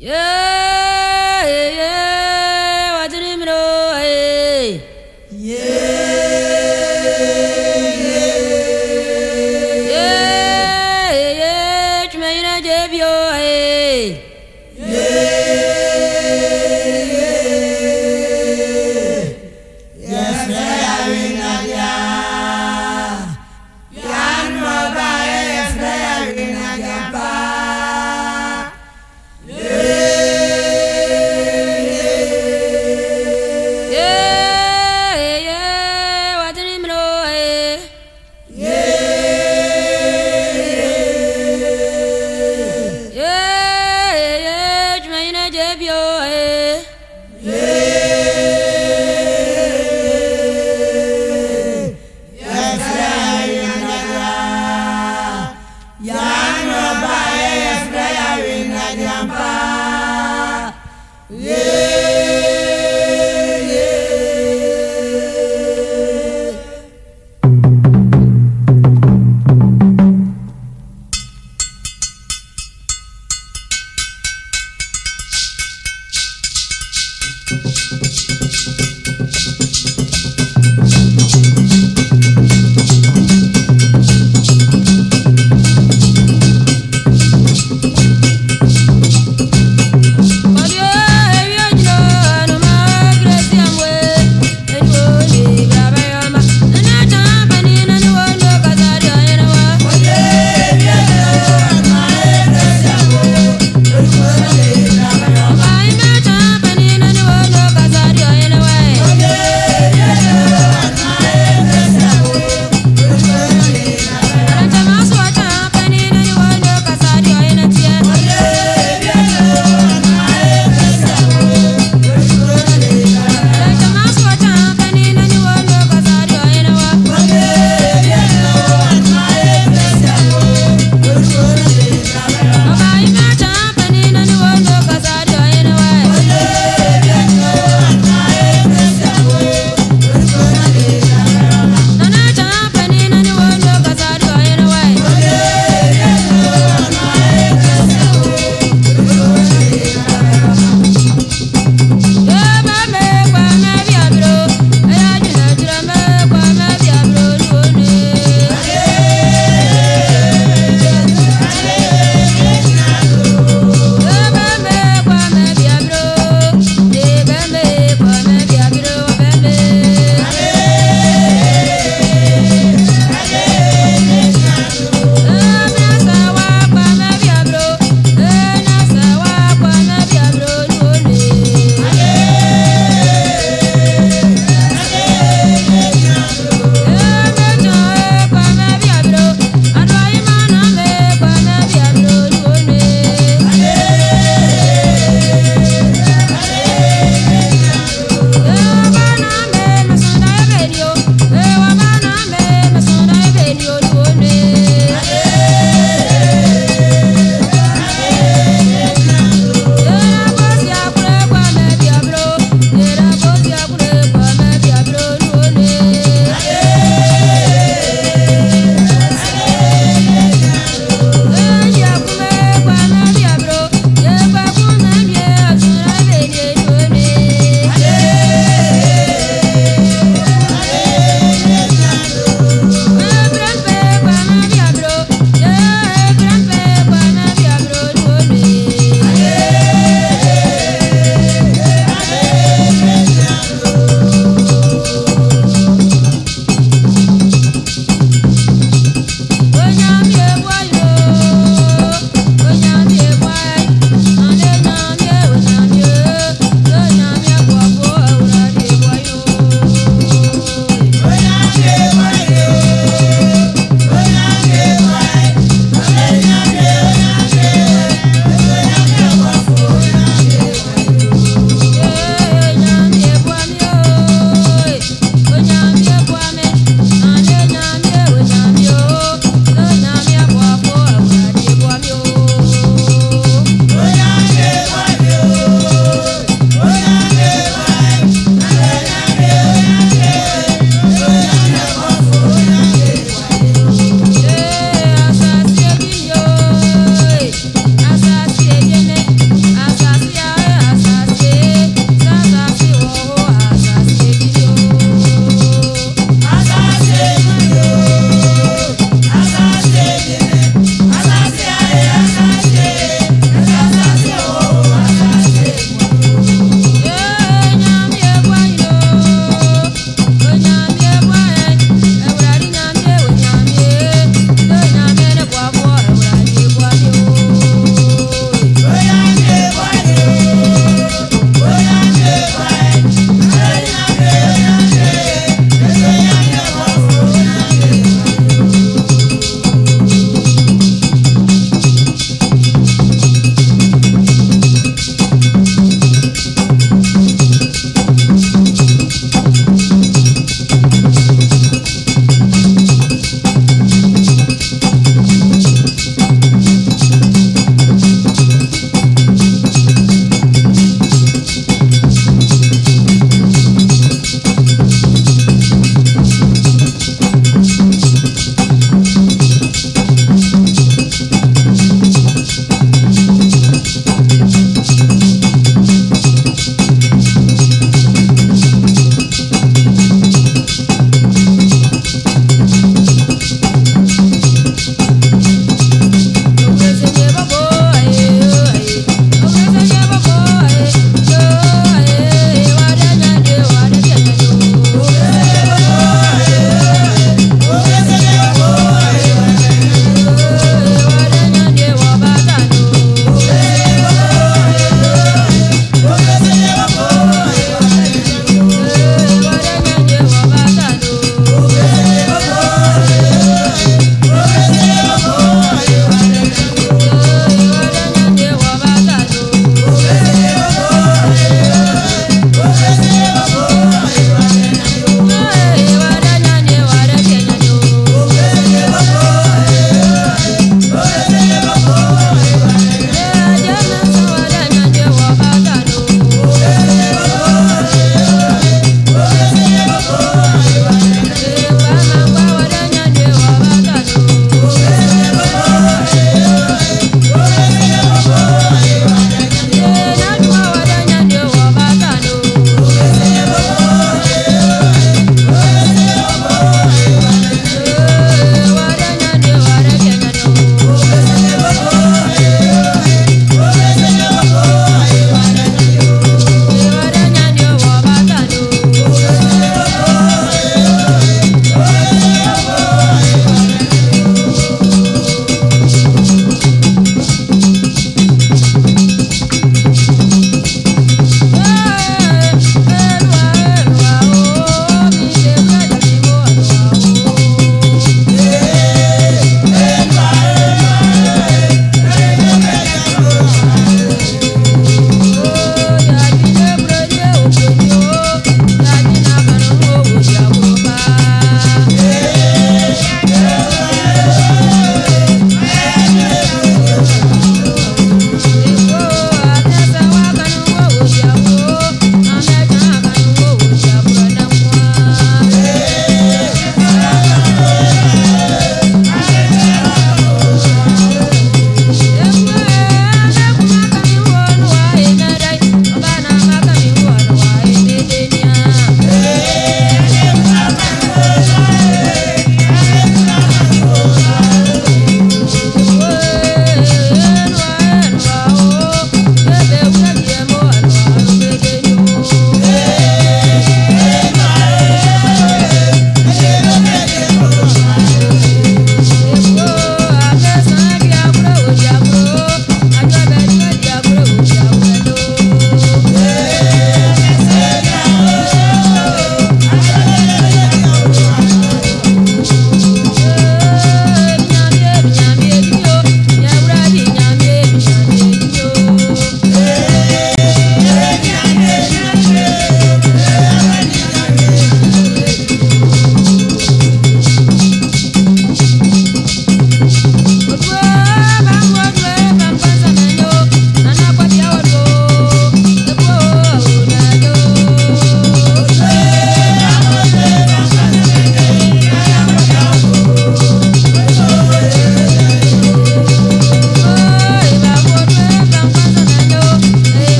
Yeah! Bang, bang, bang.